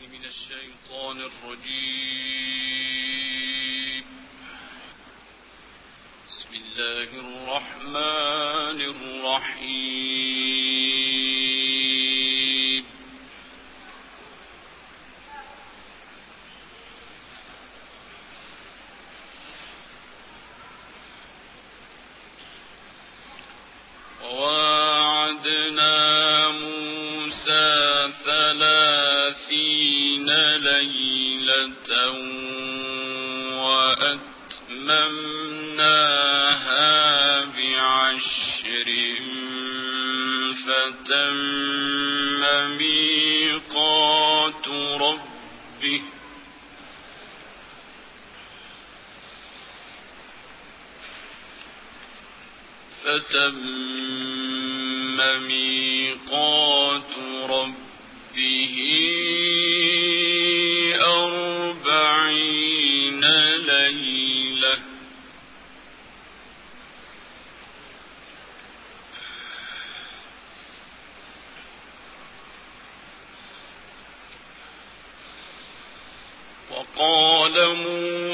بالله من الشيطان الرجيم. بسم الله الرحمن الرحيم. وواعدنا موسى ثلاثين ليلة وأتممناها بعشر فتم ميقات ربه. فتم ميقات ربه أربعين ليلة وقال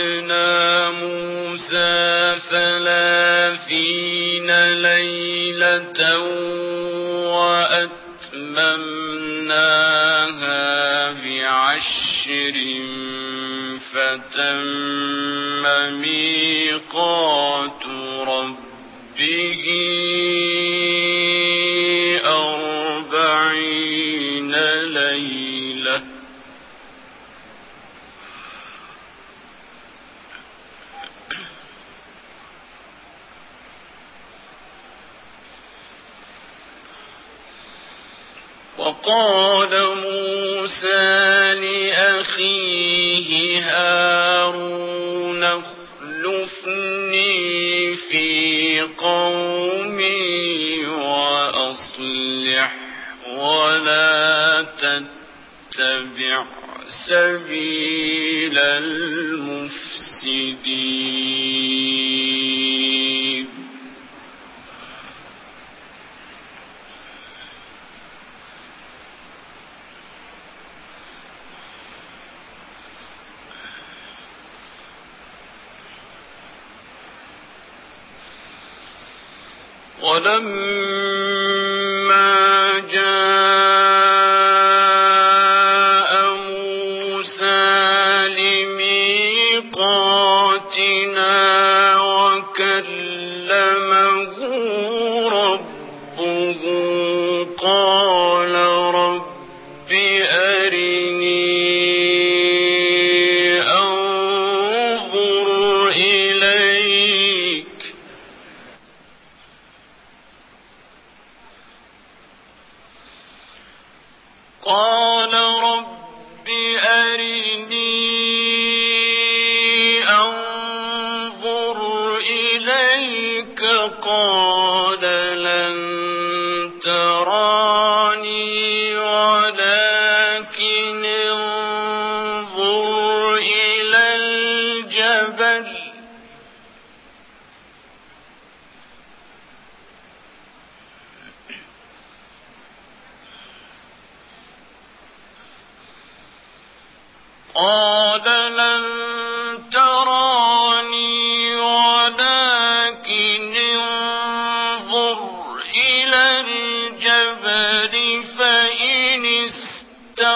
وواعدنا موسى ثلاثين ليلة وأتممناها بعشر فتم ميقات ربه وأصلح ولا تتبع سبيل المفسدين ولما قال رب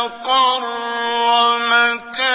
استقر مكانه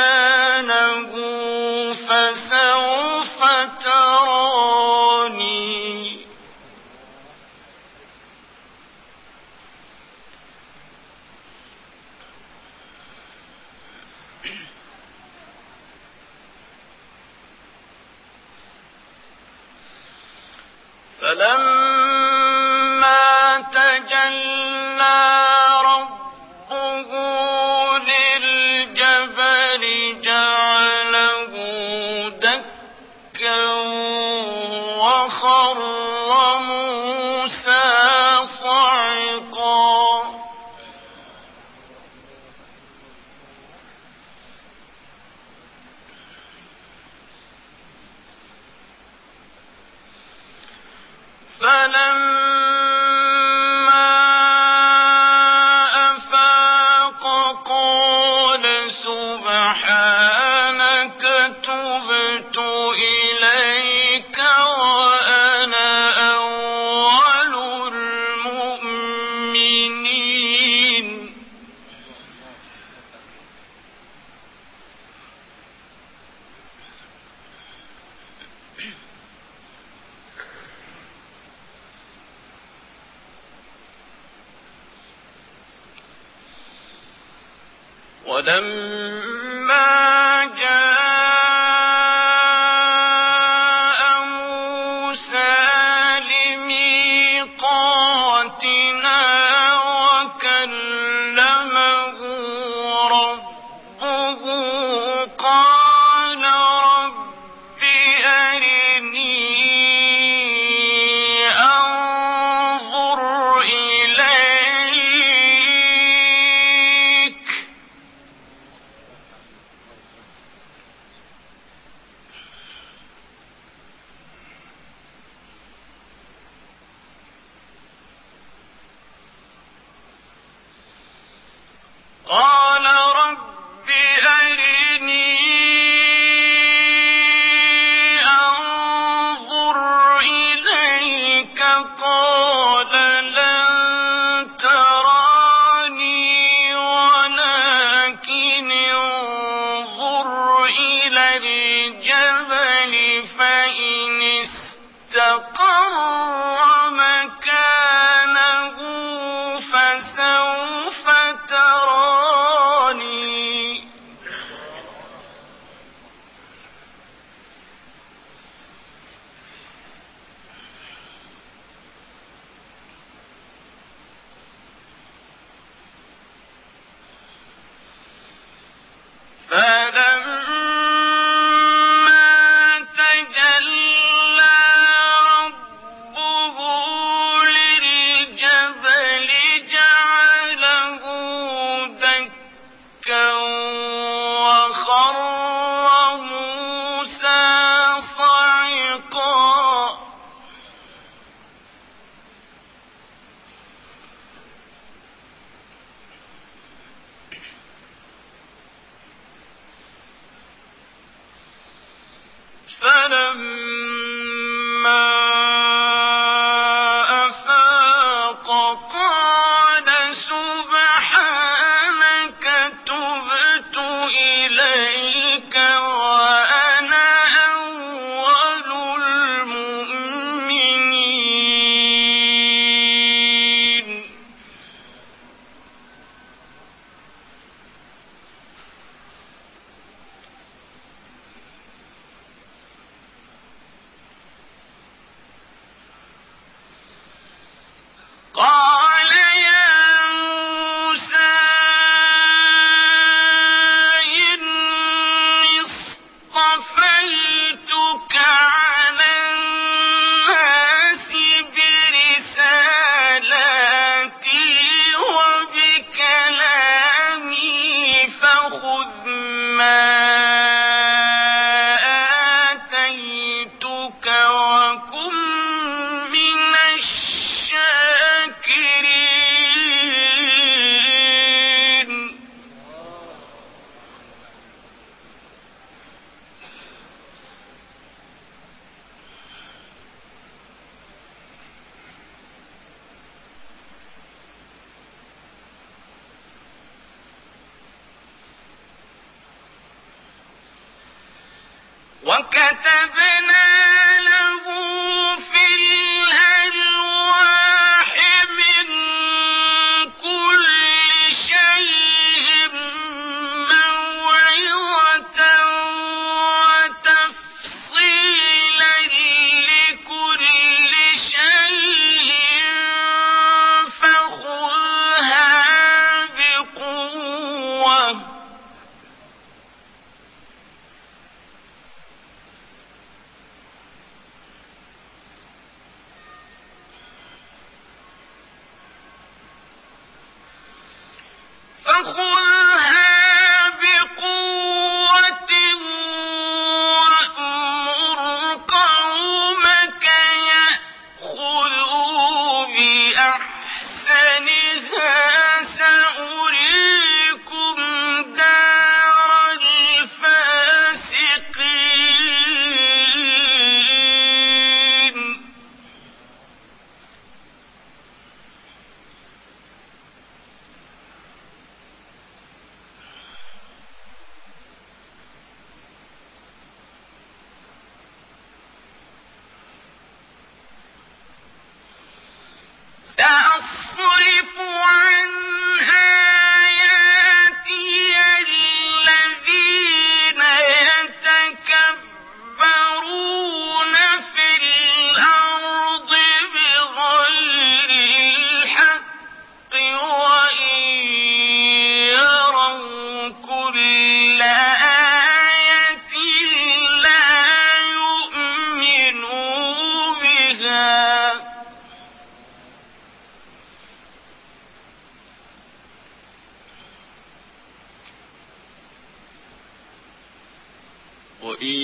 وإن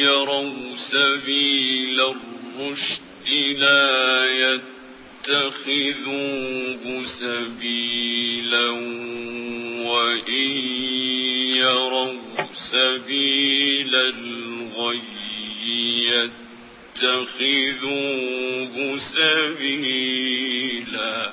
يروا سبيل الرشد لا يتخذوه سبيلا وإن يروا سبيل الغي يتخذوه سبيلا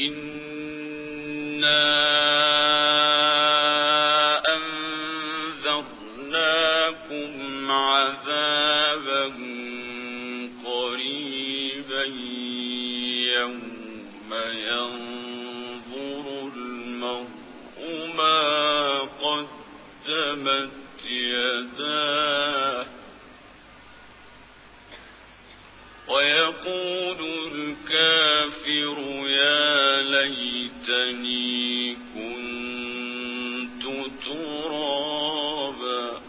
إنا أنذرناكم عذابا قريبا يوم ينظر المرء ما قدمت يداه ويقول الكافر يا ليتني كنت ترابا.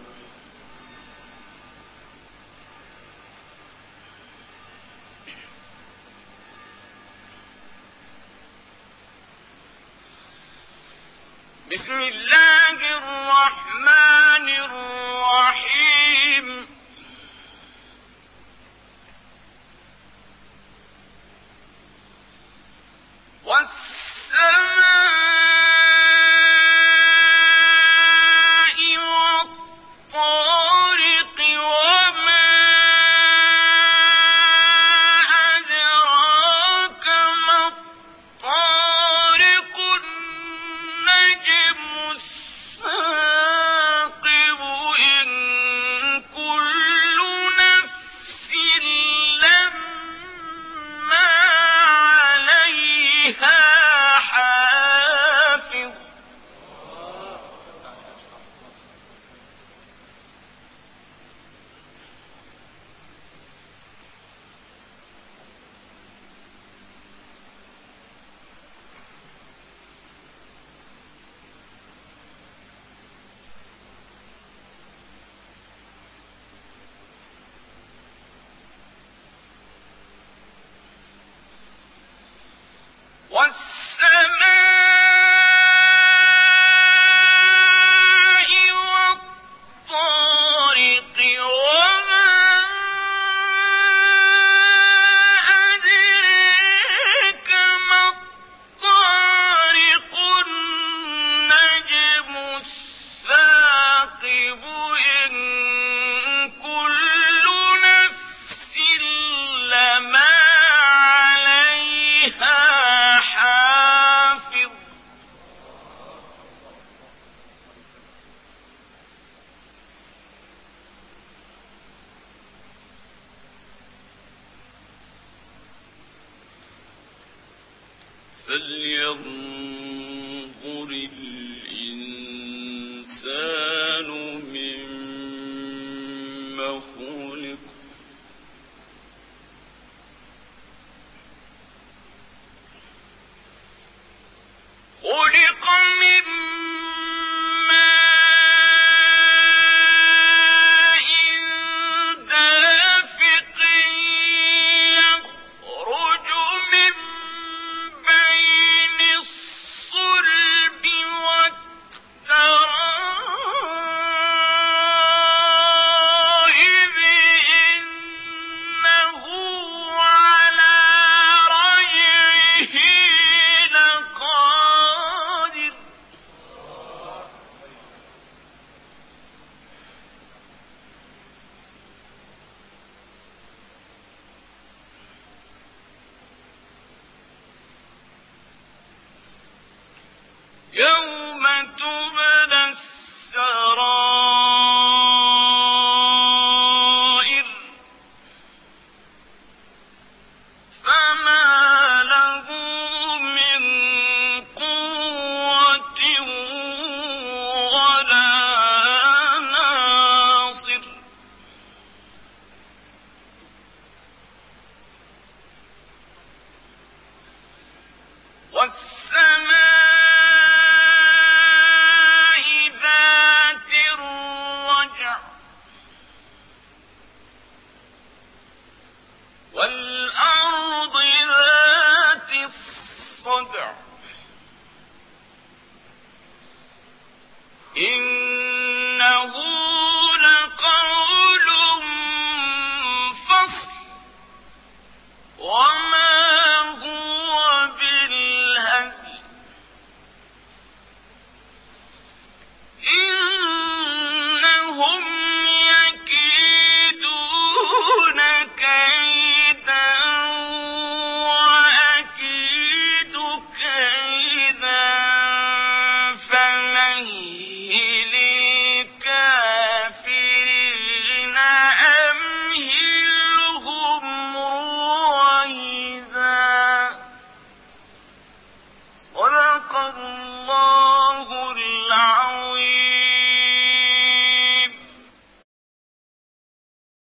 بسم الله الرحمن الرحيم.